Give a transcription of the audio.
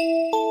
you